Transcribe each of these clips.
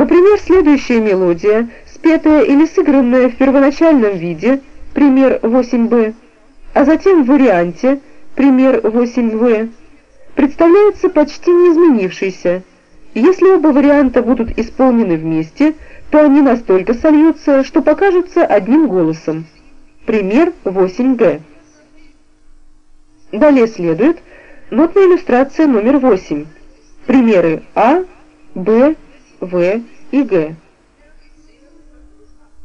Например, следующая мелодия, спетая или сыгранная в первоначальном виде, пример 8b, а затем в варианте, пример 8v, представляется почти неизменившейся. Если оба варианта будут исполнены вместе, то они настолько сольются, что покажутся одним голосом. Пример 8г. Далее следует нотная иллюстрация номер 8. Примеры А, Б, В и Г.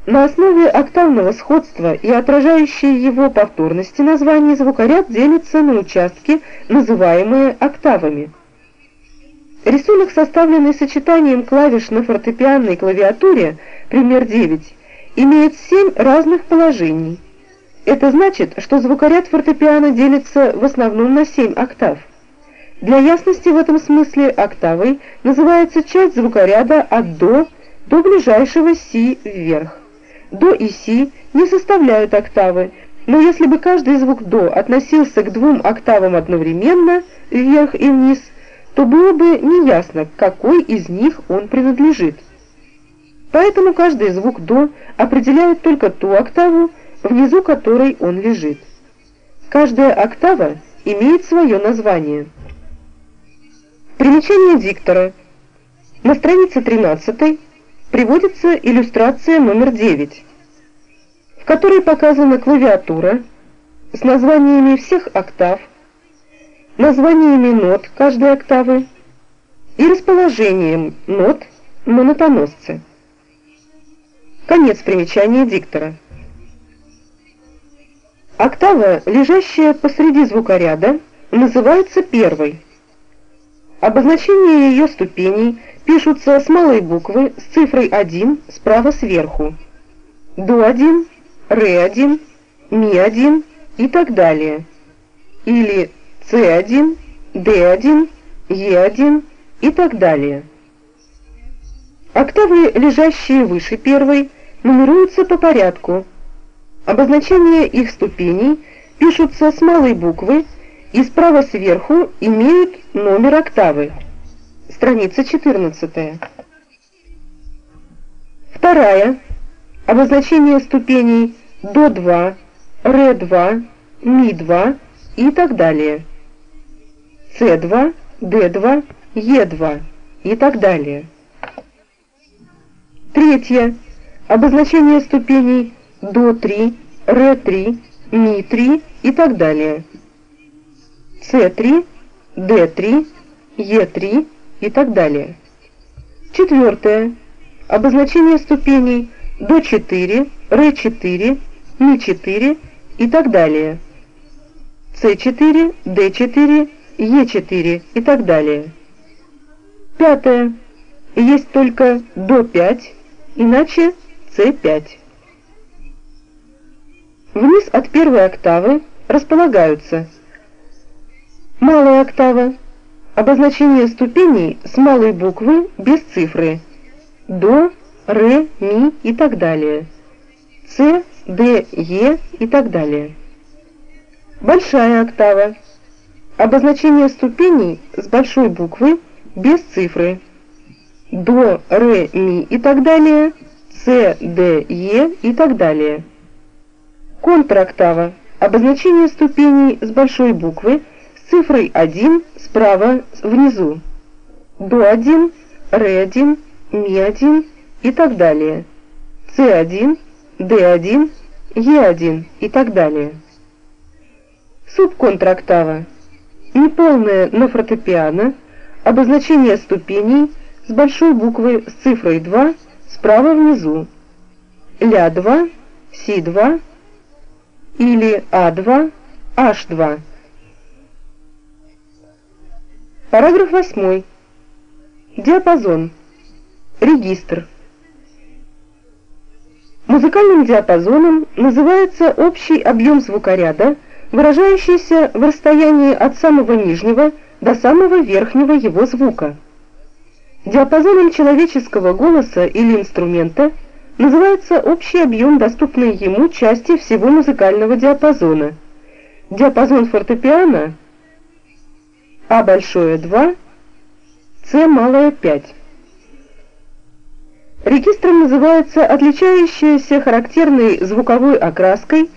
На основе октавного сходства и отражающей его повторности название звукоряд делится на участки, называемые октавами. Рисунок, составленный сочетанием клавиш на фортепианной клавиатуре, пример 9, имеет семь разных положений. Это значит, что звукоряд фортепиано делится в основном на семь октав. Для ясности в этом смысле октавой называется часть звукоряда от до до ближайшего си вверх. До и си не составляют октавы, но если бы каждый звук до относился к двум октавам одновременно, вверх и вниз, то было бы неясно, к какой из них он принадлежит. Поэтому каждый звук до определяет только ту октаву, внизу которой он лежит. Каждая октава имеет свое название. Примечание диктора. На странице 13 приводится иллюстрация номер 9, в которой показана клавиатура с названиями всех октав, названиями нот каждой октавы и расположением нот на нотоносце. Конец примечания диктора. Октава, лежащая посреди звукоряда, называется первой. Обозначение ее ступеней пишутся с малой буквы с цифрой 1 справа сверху. До1, Ре1, Ми1 и так далее. Или С1, Д1, Е1 и так далее. Октавы, лежащие выше первой, нумеруются по порядку. Обозначения их ступеней пишутся с малой буквы и справа сверху имеют номер октавы. Страница 14. Вторая. Обозначение ступеней до2, ре2, ми2 и так далее. С2, Д2, Е2 и так далее. Третье. Обозначение ступеней до3, ре3, ми3 и так далее. С3, Д3, Е3 и так далее. Четвертое. Обозначение ступеней до 4, Р4, Ми4 и так далее. С4, Д4, Е4 и так далее. Пятое. Есть только до 5, иначе С5. Вниз от первой октавы располагаются малая октава, Обозначение ступеней с малой буквы без цифры. До, ре, ми и так далее. С, д, е и так далее. Большая октава. Обозначение ступеней с большой буквы без цифры. До, ре, ми и так далее. С, д, е и так далее. Контрактава. Обозначение ступеней с большой буквы с цифрой 1 справа внизу. До1, Ре1, Ми1 и так далее. С1, Д1, Е1 и так далее. Субконтрактава. Неполная на фортепиано, обозначение ступеней с большой буквы с цифрой 2 справа внизу. Ля2, Си2 или А2, H2. Параграф 8. Диапазон. Регистр. Музыкальным диапазоном называется общий объем звукоряда, выражающийся в расстоянии от самого нижнего до самого верхнего его звука. Диапазоном человеческого голоса или инструмента называется общий объем доступной ему части всего музыкального диапазона. Диапазон фортепиано – а большое 2, С малое 5. Регистром называется отличающаяся характерной звуковой окраской